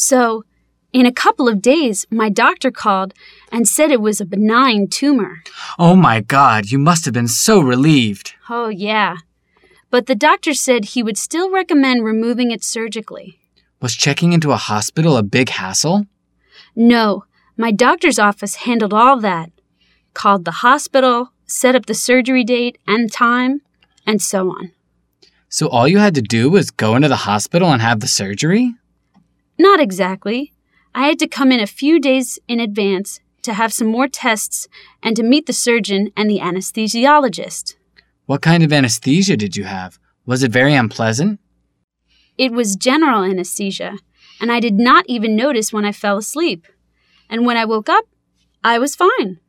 So, in a couple of days, my doctor called and said it was a benign tumor. Oh my god, you must have been so relieved. Oh, yeah. But the doctor said he would still recommend removing it surgically. Was checking into a hospital a big hassle? No, my doctor's office handled all that. Called the hospital, set up the surgery date and time, and so on. So all you had to do was go into the hospital and have the surgery? Not exactly. I had to come in a few days in advance to have some more tests and to meet the surgeon and the anesthesiologist. What kind of anesthesia did you have? Was it very unpleasant? It was general anesthesia, and I did not even notice when I fell asleep. And when I woke up, I was fine.